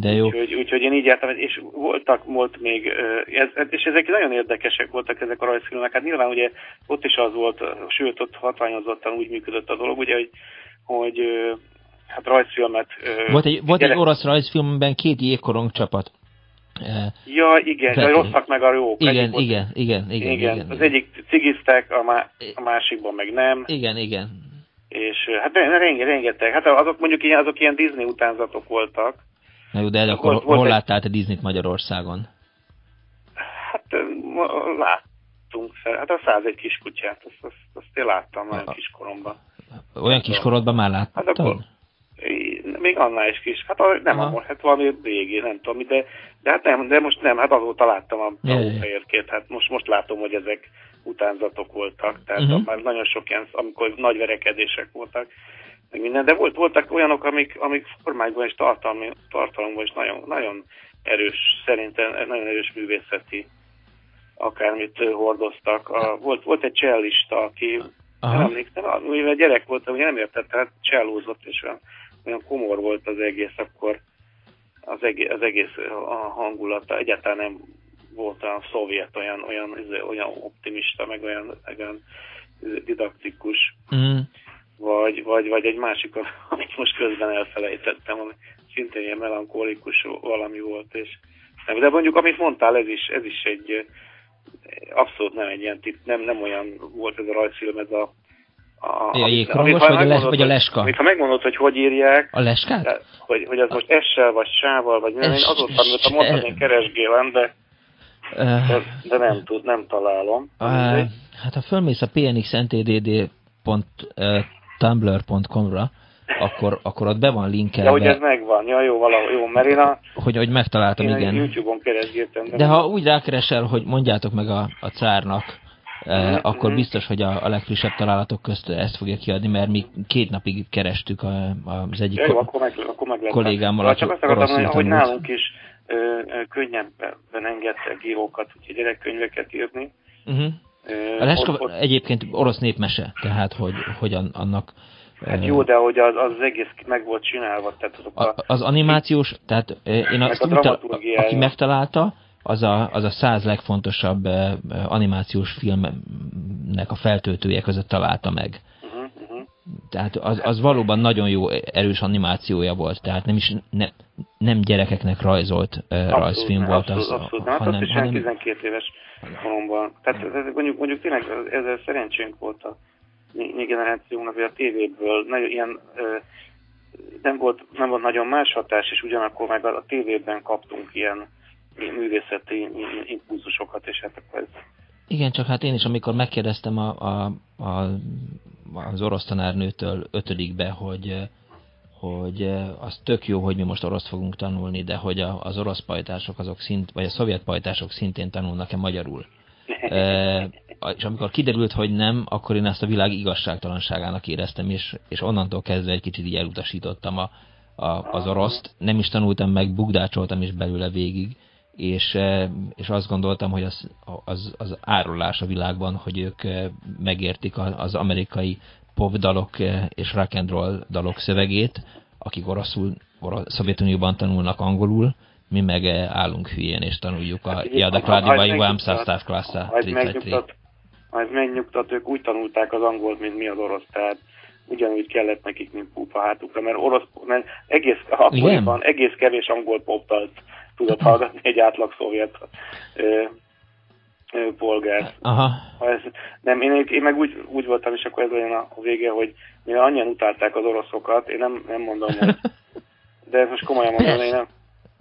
De jó. Úgyhogy, úgyhogy én így jártam, és voltak, volt még, ez, és ezek nagyon érdekesek voltak ezek a rajzfilmek. Hát nyilván ugye ott is az volt, sőt ott hatványozottan úgy működött a dolog, ugye, hogy, hogy hát rajzfilmet... Volt egy, volt egy orosz rajzfilmben két jégkorong csapat. Ja, igen, de rosszak meg a jók. Igen, igen, igen, igen, igen, igen. Az egyik cigiztek, a, má, a másikban meg nem. Igen, igen. és hát rengeteg, rengeteg, hát azok mondjuk ilyen, azok ilyen Disney utánzatok voltak. Na jó, de akkor volt, hol láttál te Disney-t Magyarországon? Hát láttunk, hát a 101 kiskutyát, azt, azt, azt én láttam olyan kiskoromban. Olyan kiskorodban már láttad? Hát akkor, még annál is kis, hát nem Aha. hát valami régi, nem tudom, de, de hát nem, de most nem, hát azóta láttam a, fehérkét, hát most, most látom, hogy ezek utánzatok voltak, tehát uh-huh. már nagyon sok ilyen, amikor nagy verekedések voltak, meg minden, de volt, voltak olyanok, amik, amik formákban és tartalmi, tartalomban is nagyon, nagyon erős, szerintem nagyon erős művészeti akármit hordoztak. A, volt, volt egy csellista, aki Aha. nem emlékszem, mivel gyerek voltam, ugye nem értette, hát csellózott, és olyan, olyan komor volt az egész, akkor az egész, az egész a hangulata egyáltalán nem volt olyan szovjet, olyan, olyan, izé, olyan optimista, meg olyan, olyan didaktikus, mm. Vagy, vagy, vagy egy másik, <laughs> amit most közben elfelejtettem, ami szintén ilyen melankolikus valami volt, és de mondjuk, amit mondtál, ez is, ez is egy abszolút nem egy ilyen tip, nem, nem olyan volt ez a rajzfilm, ez a a, a jégkorongos, vagy, a les, vagy a leska? Amit, ha megmondod, hogy hogy írják, a leskát? De, hogy, hogy az most essel, vagy sával, vagy minden, én azóta, amit mondtad, én keresgélem, de, de, de nem, tud, nem találom. Uh, hát ha fölmész a pnxntdd.tumblr.com-ra, akkor, akkor ott be van linkelve. De hogy ez megvan, ja jó, valahol jó, mert én a... Hogy, hogy megtaláltam, én igen. YouTube-on keresgéltem. De, de ha úgy rákeresel, hogy mondjátok meg a, a cárnak, eh, mm-hmm. akkor mhm. biztos, hogy a, a legfrissebb találatok közt ezt fogja kiadni, mert mi két napig kerestük a, az egyik ja, jó, akkor meg, akkor meg kollégámmal, Csak azt hogy, hogy nálunk is ö, ö, könnyebben engedtek írókat, úgyhogy gyerekkönyveket írni. Uh-huh. A Leska ott, ott... egyébként orosz népmese, tehát hogy, hogy annak Hát jó, de hogy az, az egész meg volt csinálva. Tehát azok a, az animációs, tehát én azt a tudta, aki megtalálta, az a, az a száz legfontosabb animációs filmnek a feltöltője között találta meg. Tehát az, az valóban nagyon jó, erős animációja volt, tehát nem is ne, nem gyerekeknek rajzolt abszolút, rajzfilm volt az, abszolút, abszolút. Hát hanem, hanem... 12 éves koromban. Tehát mondjuk, mondjuk tényleg ezzel szerencsénk volt a mi generációnak, vagy a tévéből nagyon ilyen nem volt, nem volt nagyon más hatás, és ugyanakkor meg a, a tévében kaptunk ilyen művészeti impulzusokat, és hát akkor ez... Igen, csak hát én is, amikor megkérdeztem a, a, a, az orosz tanárnőtől ötödikbe, hogy, hogy az tök jó, hogy mi most orosz fogunk tanulni, de hogy a, az orosz pajtások azok szint, vagy a szovjet pajtások szintén tanulnak-e magyarul. <laughs> és amikor kiderült, hogy nem, akkor én ezt a világ igazságtalanságának éreztem, és, és onnantól kezdve egy kicsit így elutasítottam a, a, az oroszt. Nem is tanultam meg, bugdácsoltam is belőle végig, és, és azt gondoltam, hogy az, az, az árulás a világban, hogy ők megértik az amerikai pop dalok és rock and roll dalok szövegét, akik oroszul, orosz, Szovjetunióban tanulnak angolul, mi meg állunk hülyén és tanuljuk a hát, Jadakladiba Juám Szasztáv klasszá. Ez megnyugtat, ők úgy tanulták az angolt, mint mi az orosz, tehát ugyanúgy kellett nekik, mint pupa hátukra, mert orosz, mert egész, akkoriban egész kevés angol poptalt tudott hallgatni egy átlag szovjet polgár. Aha. Ez, nem, én, én meg úgy, úgy voltam, és akkor ez olyan a vége, hogy mivel annyian utálták az oroszokat, én nem, nem mondom, hogy de ez most komolyan mondom, én nem,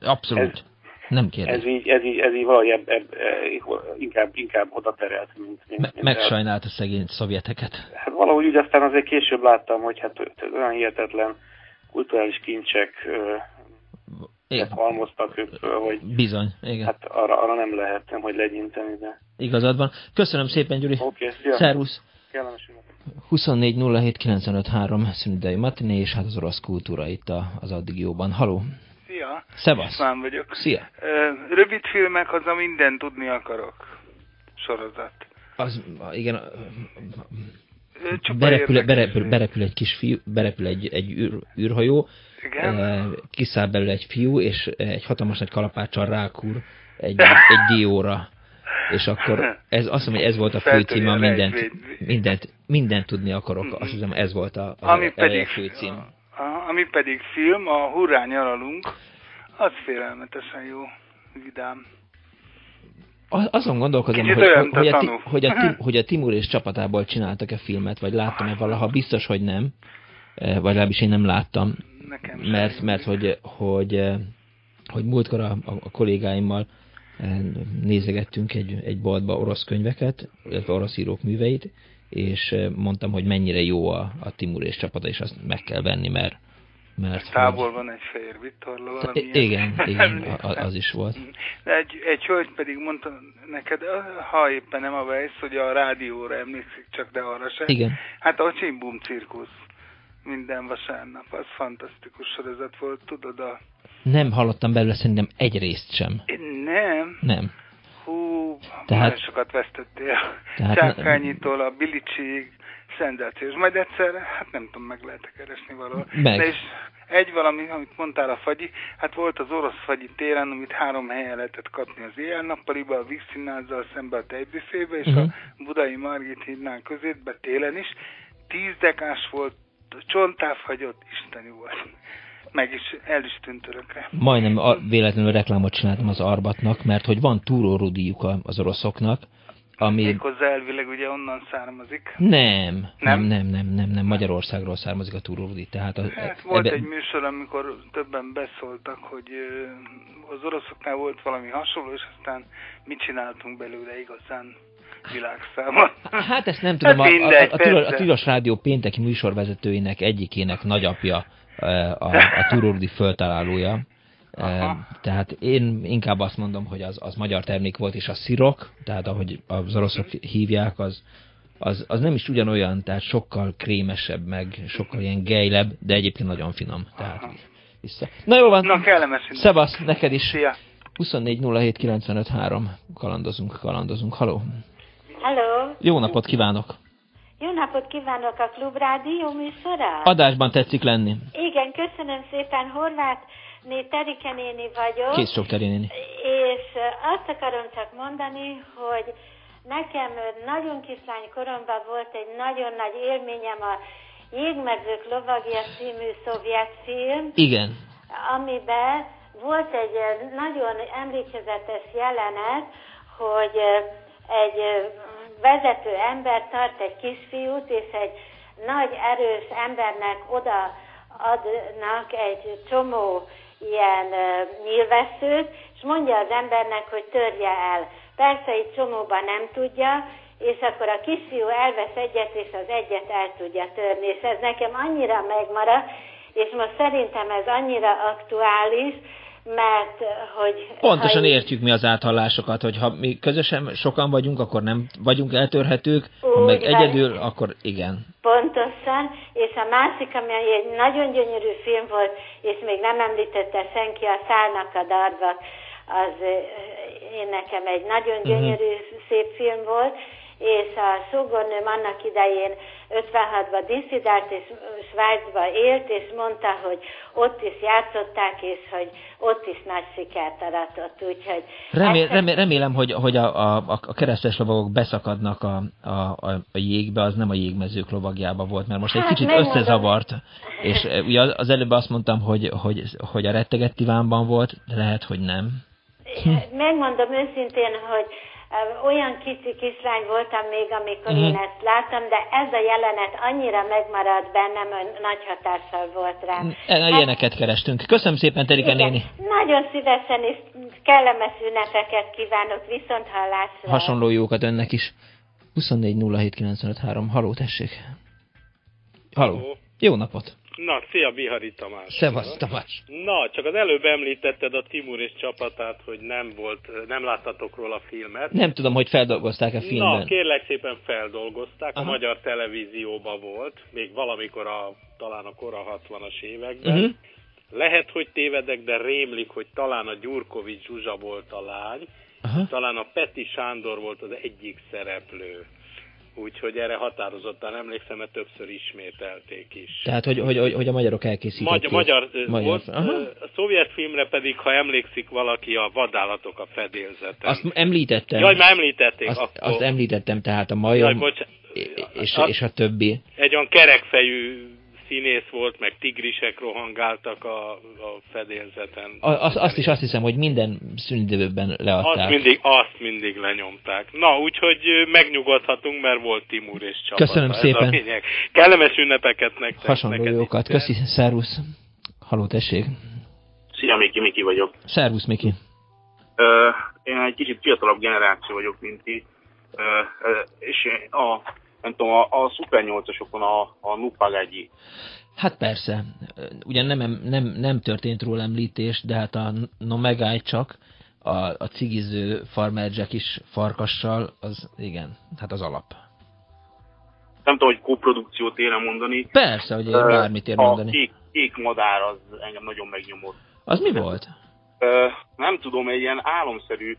Abszolút. Ez, nem kérdés. Ez így, ez így, ez így valahogy ebb, ebb, inkább, inkább oda terelt, mint... mint, Me, mint megsajnált a szegény szovjeteket. Hát valahogy úgy aztán azért később láttam, hogy hát olyan hihetetlen kulturális kincsek igen. halmoztak ők föl, hogy... Bizony, igen. Hát arra, arra nem lehet, nem, hogy legyinteni, de... Igazad van. Köszönöm szépen, Gyuri. Oké, okay, szia. Szervusz. Kellemes 24 07 953 szünidei matiné, és hát az orosz kultúra itt az addig jóban. Haló! Szia! Szevasz! István vagyok. Szia! Rövid filmek, az a minden tudni akarok. Sorozat. Az, igen, berepül, berepül, berepül egy kis fiú, berepül egy, egy űr, űrhajó, Igen. kiszáll belőle egy fiú, és egy hatalmas nagy kalapáccsal rákúr egy, <laughs> egy dióra. És akkor ez, azt mondom, hogy ez volt a főcím, mindent, mindent, mindent tudni akarok. Azt hiszem, ez volt a, a, Ami pedig, főcím ami pedig film, a Hurrá nyaralunk, az félelmetesen jó, vidám. Azon gondolkozom, hogy, olyan, hogy, a, hogy, a, hogy a Timur és csapatából csináltak-e filmet, vagy láttam-e valaha, biztos, hogy nem. Vagy legalábbis én nem láttam. Nekem mert, mert hogy, hogy, hogy múltkor a, a kollégáimmal nézegettünk egy, egy boltba orosz könyveket, illetve orosz írók műveit, és mondtam, hogy mennyire jó a, a Timur és csapata, és azt meg kell venni, mert mert Távol hogy... van egy fehér vittorla valami. Igen, <laughs> igen, az is volt. De egy, egy hölgy pedig mondta neked, ha éppen nem a vejsz, hogy a rádióra emlékszik csak, de arra sem. Igen. Hát a Csimbum cirkusz minden vasárnap, az fantasztikus sorozat volt, tudod a... Nem hallottam belőle szerintem egy részt sem. Nem. Nem. Hú, tehát, nagyon sokat vesztettél. Tehát Csákányitól a Bilicsig, szenzációs. Majd egyszer, hát nem tudom, meg lehet keresni valahol. Meg. De és egy valami, amit mondtál a fagyi, hát volt az orosz fagyi téren, amit három helyen lehetett kapni az éjjel-nappaliba, a Vixinnázzal szembe a tejbüfébe, és uh -huh. a mhm. Budai Margit hídnál közétbe télen is. Tíz dekás volt, csontávhagyott, isteni volt meg is, el is tűnt örökre. Majdnem a, véletlenül reklámot csináltam az Arbatnak, mert hogy van túrórudiuk az oroszoknak, ami... Méghozzá elvileg ugye onnan származik. Nem, nem, nem, nem, nem, nem, Magyarországról származik a túrórudi. Tehát a, hát volt ebbe... egy műsor, amikor többen beszóltak, hogy az oroszoknál volt valami hasonló, és aztán mit csináltunk belőle igazán világszámon. Hát ezt nem tudom, hát mindegy, a, a, a, a Tilos Rádió pénteki műsorvezetőinek egyikének nagyapja a, a, a túrórudi föltalálója. Aha. Tehát én inkább azt mondom, hogy az, az magyar termék volt, és a szirok, tehát ahogy az oroszok hívják, az, az, az nem is ugyanolyan, tehát sokkal krémesebb, meg sokkal ilyen gejlebb, de egyébként nagyon finom. Tehát vissza. Na jó van. Na kellemes. Szevasz, neked is. Szia. 24.07.95.3. Kalandozunk, kalandozunk. Haló. Halló. Jó napot kívánok. Jó napot kívánok a Klubrádió műsora. Adásban tetszik lenni. Igen, köszönöm szépen. Horváth Né, Terike néni vagyok. Kész sok néni. És azt akarom csak mondani, hogy nekem nagyon kislány koromban volt egy nagyon nagy élményem a Jégmezők lovagja című szovjet film. Igen. Amiben volt egy nagyon emlékezetes jelenet, hogy egy vezető ember tart egy kisfiút, és egy nagy erős embernek oda adnak egy csomó ilyen nyilvesszőt, és mondja az embernek, hogy törje el. Persze egy csomóban nem tudja, és akkor a kisfiú elvesz egyet, és az egyet el tudja törni. És ez nekem annyira megmaradt, és most szerintem ez annyira aktuális, mert hogy... Pontosan értjük mi az áthallásokat, hogy ha mi közösen sokan vagyunk, akkor nem vagyunk eltörhetők, Úgy, ha meg van. egyedül, akkor igen. Pontosan, és a másik, ami egy nagyon gyönyörű film volt, és még nem említette senki, a Szálnak a darvak, az én nekem egy nagyon mhm. gyönyörű, uh-huh. szép film volt, és a sógornőm annak idején 56-ban diszidált, és Svájcba élt, és mondta, hogy ott is játszották, és hogy ott is nagy sikert aratott, úgyhogy... Remél, remé, remélem, hogy, hogy a, a, a keresztes lovagok beszakadnak a, a, a, jégbe, az nem a jégmezők lovagjába volt, mert most egy hát, kicsit összezavart, mondom. és ugye az előbb azt mondtam, hogy, hogy, hogy a retteget kívánban volt, de lehet, hogy nem. Megmondom őszintén, hogy olyan kicsi kislány voltam még, amikor uh-huh. én ezt láttam, de ez a jelenet annyira megmaradt bennem, hogy nagy hatással volt rám. E, hát, ilyeneket kerestünk. Köszönöm szépen, Terike néni. Nagyon szívesen és kellemes ünnepeket kívánok, viszont hallásra. Hasonló jókat önnek is. 24.07.953. Haló, tessék. Haló. Haló. Jó napot. Na, szia Bihari Tamás. Szevasz Tamás. Na, csak az előbb említetted a Timur és csapatát, hogy nem volt, nem láttatok róla filmet. Nem tudom, hogy feldolgozták a filmben. Na, kérlek szépen feldolgozták, Aha. a magyar televízióban volt, még valamikor a, talán a kora 60-as években. Uh-huh. Lehet, hogy tévedek, de rémlik, hogy talán a Gyurkovics Zsuzsa volt a lány, Aha. talán a Peti Sándor volt az egyik szereplő úgyhogy erre határozottan emlékszem, mert többször ismételték is. Tehát, hogy, hogy, hogy a magyarok elkészítették. Magyar, magyar, magyar. Volt, a szovjet filmre pedig, ha emlékszik valaki, a vadállatok a fedélzeten. Azt említettem. Jaj, már említették. Azt, akkor... azt említettem, tehát a majom Jaj, bocs, és, a, és a többi. Egy olyan kerekfejű tenyész volt, meg tigrisek rohangáltak a, a fedélzeten. A, azt, azt is azt hiszem, hogy minden szünidőben leadták. Azt mindig, azt mindig lenyomták. Na, úgyhogy megnyugodhatunk, mert volt Timur és csapata. Köszönöm Ez szépen. Kellemes ünnepeket nektek. Hasonló neked jókat. Köszi, szervusz. Haló, tessék. Szia, Miki, Miki vagyok. Szervusz, Miki. Ö, én egy kicsit fiatalabb generáció vagyok, mint ti. Ö, ö, és a nem tudom, a, a Super 8-asokon a, a Nupagágyi. Hát persze, ugyan nem, nem, nem történt róla említés, de hát a Nomegáj csak, a, a cigiző Farmer Jack is farkassal, az igen, hát az alap. Nem tudom, hogy koprodukciót ér mondani. Persze, hogy én bármit ér mondani. A kék, kék madár az engem nagyon megnyomott. Az mi volt? Nem tudom, egy ilyen álomszerű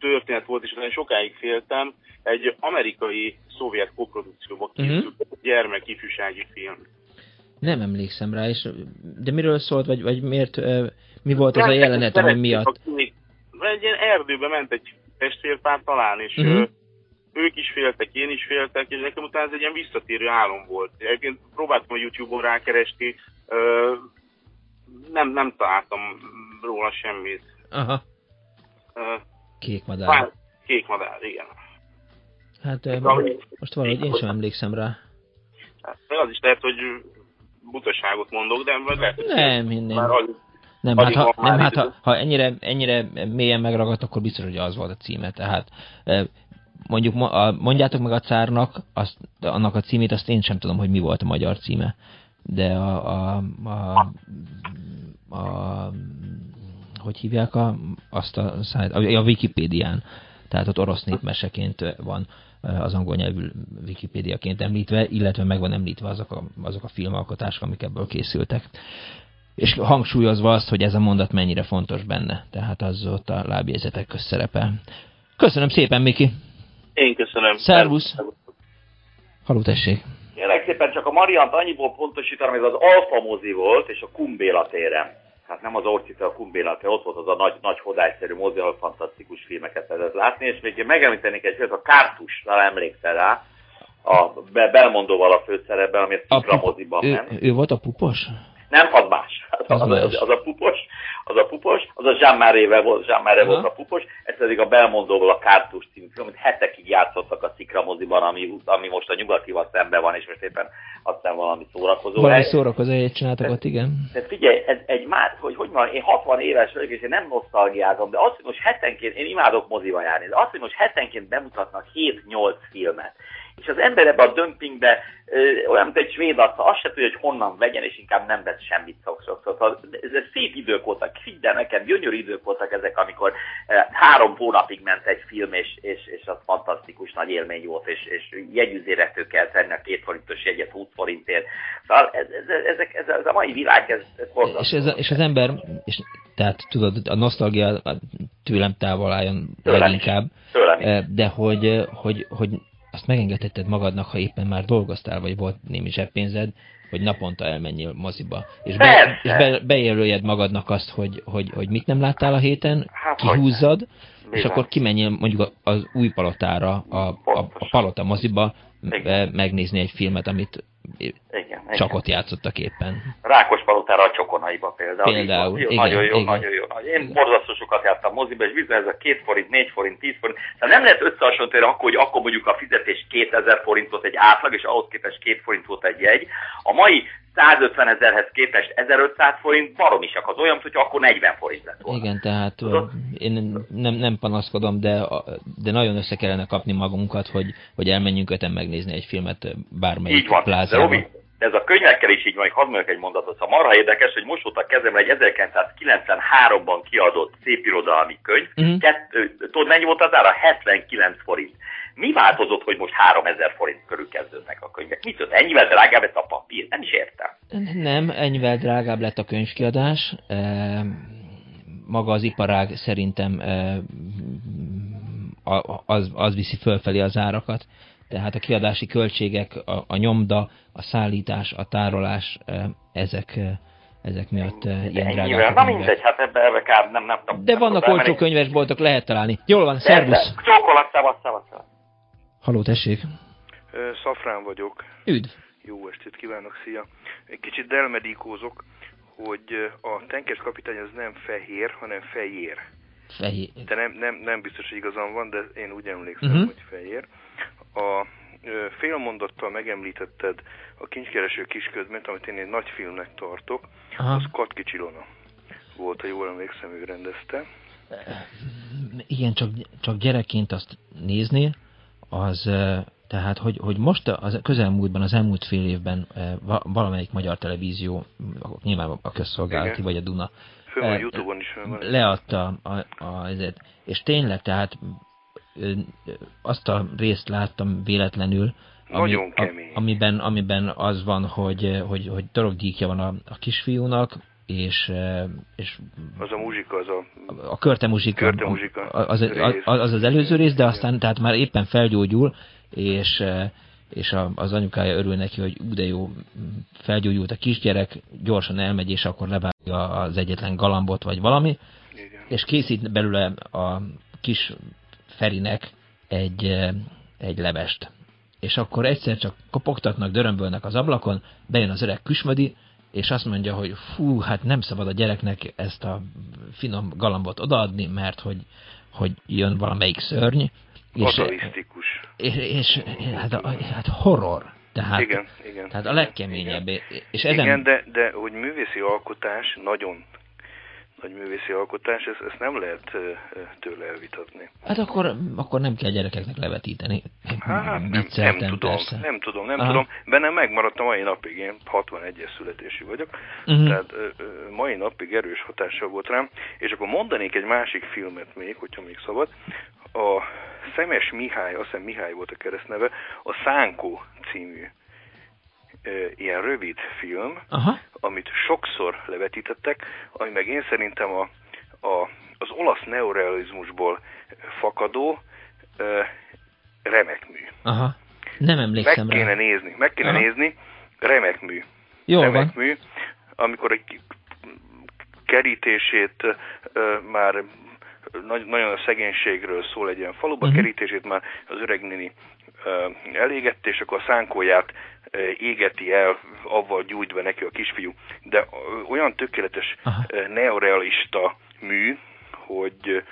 történet volt, és én sokáig féltem. Egy amerikai szovjet koprodukcióba mhm. készült uh-huh. gyermek ifjúsági film. Nem emlékszem rá, és, de miről szólt, vagy, vagy miért, mi volt az a jelenet, ami miatt? Egy ilyen erdőbe ment egy testvérpár talán, és uh-huh. ők is féltek, én is féltek, és nekem utána ez egy ilyen visszatérő álom volt. Egyébként próbáltam a Youtube-on rákeresni, nem, nem találtam róla semmit. Aha. Kék madár. Kék madár, igen. Hát Itt, most valahogy én sem emlékszem rá. Hát, az is lehet, hogy butaságot mondok, de lehet, nem, hinném. Már az, nem, hát, ha, nem, hát ha, ha ennyire, ennyire mélyen megragadt, akkor biztos, hogy az volt a címe. Tehát mondjuk mondjátok meg a cárnak azt, annak a címét, azt én sem tudom, hogy mi volt a magyar címe. De a, a, a, a, a hogy hívják a, azt a, a, Wikipédián, tehát ott orosz népmeseként van az angol nyelvű Wikipédiaként említve, illetve meg van említve azok a, azok a filmalkotások, amik ebből készültek. És hangsúlyozva azt, hogy ez a mondat mennyire fontos benne, tehát az ott a lábjegyzetek szerepel. Köszönöm szépen, Miki! Én köszönöm. Szervusz! Haló, tessék! Kérlek szépen csak a Mariant annyiból pontosítanom, hogy ez az Alfa mozi volt, és a Kumbéla téren hát nem az Orcita, a Kumbélat, ott volt az a nagy, nagy hodályszerű mozi, ahol fantasztikus filmeket lehetett látni, és még én megemlítenék egy a Kártus, talán emlékszel rá, a Belmondóval a főszerepben, ami a moziban ment. Ő, ő volt a pupos? Nem, az más. Az, az, az, az, az a pupos, az a pupos, az a Jean Marais volt, Jean Marais volt a pupos, ez pedig a Belmondóval a Kártus című film, amit hetekig játszottak a Szikra moziban, ami, ami most a nyugatival szemben van, és most éppen aztán valami szórakozó. Valami szórakozó helyet csináltak ott, igen. Tehát figyelj, ez egy már, hogy hogy van, én 60 éves vagyok, és én nem nosztalgiázom, de azt, hogy most hetenként, én imádok moziba járni, de azt, hogy most hetenként bemutatnak 7-8 filmet, és az ember ebbe a dömpingbe olyan, mint egy svéd arca, azt se tudja, hogy honnan vegyen, és inkább nem vesz semmit sokszor. Szóval ez szép idők voltak, figyelj nekem, gyönyörű idők voltak ezek, amikor három hónapig ment egy film, és, és, és az fantasztikus nagy élmény volt, és, és jegyüzérető kell tenni a két forintos jegyet 20 forintért. Szóval ez, ez, ezek, ez, ez a mai világ, ez, ez és, ez, és az ember, és tehát tudod, a nosztalgia tőlem távol álljon tőlem leginkább. Tőlem de hogy, hogy, hogy azt megengedheted magadnak, ha éppen már dolgoztál, vagy volt némi zseppénzed, hogy naponta elmenjél moziba. És, be, és be, bejelöljed magadnak azt, hogy, hogy, hogy mit nem láttál a héten, hát, kihúzzad, és akkor kimenjél mondjuk az új palotára, a, a, a palota moziba, Igen. megnézni egy filmet, amit igen, csak igen. ott játszottak éppen. Rákos palotára a csokonaiba például. Például, jó, igen, Nagyon jó, igen. nagyon jó. Én borzasztó sokat jártam moziba, és bizony ez a két forint, négy forint, tíz forint. Tehát nem lehet összehasonlítani akkor, hogy akkor mondjuk a fizetés 2000 forint volt egy átlag, és ahhoz képest két forint volt egy jegy. A mai 150 ezerhez képest 1500 forint baromisak az olyan, hogy akkor 40 forint lett volna. Igen, tehát Tudod? én nem, nem panaszkodom, de, de nagyon össze kellene kapni magunkat, hogy, hogy elmenjünk öten megnézni egy filmet bármelyik Így van. De Robi, de ez a könyvekkel is így van, hogy hadd mondjak egy mondatot. Szóval marha érdekes, hogy most volt a kezemre egy 1993-ban kiadott szépirodalmi könyv. Uh-huh. Kettő, tudod, mennyi volt az ára? 79 forint. Mi változott, hogy most 3000 forint körül kezdődnek a könyvek? Mit tudod, ennyivel drágább lett a papír? Nem is értem. Nem, ennyivel drágább lett a könyvkiadás. Maga az iparág szerintem az, az viszi fölfelé az árakat tehát a kiadási költségek, a, a nyomda, a szállítás, a tárolás, ezek, ezek miatt ilyen drágák. Na mindegy, hát ebbe, ebbe kár, nem, nem, nem De vannak olcsó könyvesboltok, lehet találni. Jól van, szervusz! Csókolat, szavasz, szavasz, Haló, tessék! Szafrán vagyok. Üdv! Jó estét kívánok, szia! Egy kicsit elmedíkózok, hogy a tenkes kapitány az nem fehér, hanem fejér. Fehér. De nem, nem, nem biztos, hogy igazam van, de én úgy emlékszem, uh-huh. hogy fehér. A fél mondattal megemlítetted a kincskereső kisködmet, amit én egy nagy filmnek tartok, Aha. az Katki Csilona volt, ha jól emlékszem, ő rendezte. Igen, csak, csak gyerekként azt nézni, az tehát, hogy, hogy most a közelmúltban, az elmúlt fél évben valamelyik magyar televízió, nyilván a közszolgálati Igen. vagy a Duna, Föl a Youtube-on is van. Leadta a, a, ezért. És tényleg, tehát azt a részt láttam véletlenül, ami, a, amiben, amiben az van, hogy, hogy, hogy torokgyíkja van a, a kisfiúnak, és, és az a muzsika, az a, a körte muzsika, körte muzsika. az, az, az, az előző rész, de aztán tehát már éppen felgyógyul, és, és az anyukája örül neki, hogy úgy de jó, felgyógyult a kisgyerek, gyorsan elmegy, és akkor levágja az egyetlen galambot, vagy valami, Igen. és készít belőle a kis Ferinek egy, egy levest. És akkor egyszer csak kopogtatnak, dörömbölnek az ablakon, bejön az öreg küsmödi, és azt mondja, hogy fú, hát nem szabad a gyereknek ezt a finom galambot odaadni, mert hogy, hogy jön valamelyik szörny. És, és, és, hát, hát horror. Tehát, igen, igen. Tehát a legkeményebb. Igen, és ezen... igen de, de hogy művészi alkotás nagyon nagy művészi alkotás, ezt, ezt nem lehet tőle elvitatni. Hát akkor, akkor nem kell gyerekeknek levetíteni. Hát nem, nem tudom, persze. nem tudom, nem Aha. tudom. Bennem megmaradt a mai napig, én 61-es születésű vagyok, uh-huh. tehát mai napig erős hatással volt rám, és akkor mondanék egy másik filmet még, hogyha még szabad. A Szemes Mihály, azt hiszem Mihály volt a keresztneve, a Szánkó című ilyen rövid film, Aha. amit sokszor levetítettek, ami meg én szerintem a, a, az olasz neorealizmusból fakadó ö, remek mű. Aha. Nem emlékszem Meg kéne rá. nézni, meg kéne Aha. nézni, remek mű. Jó remek van. mű, amikor egy kerítését ö, már nagy, nagyon a szegénységről szól egy ilyen faluba, uh-huh. kerítését már az öreg néni elégette, és akkor a szánkóját égeti el, avval gyújt be neki a kisfiú. De olyan tökéletes Aha. neorealista mű, hogy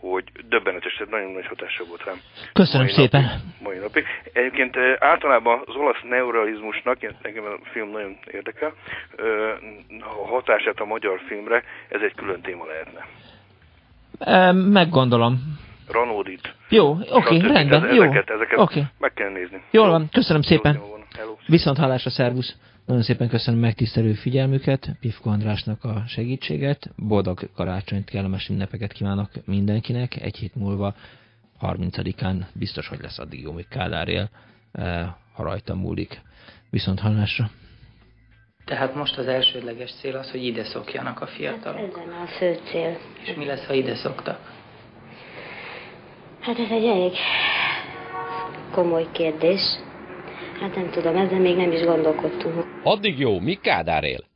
hogy döbbenetes, nagyon nagy hatása volt rám. Köszönöm mai szépen. Napig, mai napig. Egyébként általában az olasz neorealizmusnak, engem a film nagyon érdekel, a hatását a magyar filmre, ez egy külön téma lehetne. Meggondolom. Ranódit. Jó, oké, okay, rendben, ezeket, jó. Ezeket okay. meg kell nézni. Jól van, köszönöm szépen. Viszont hallásra, szervusz! Nagyon szépen köszönöm megtisztelő figyelmüket, Pifko Andrásnak a segítséget, boldog karácsonyt, kellemes ünnepeket kívánok mindenkinek, egy hét múlva 30-án biztos, hogy lesz addig jó, még Kádár él, eh, ha rajta múlik. Viszont hallásra! Tehát most az elsődleges cél az, hogy ide szokjanak a fiatalok. Ez a fő cél. És mi lesz, ha ide szoktak? Hát ez egy elég komoly kérdés. Hát nem tudom, ezzel még nem is gondolkodtunk. Addig jó, mi Kádár él?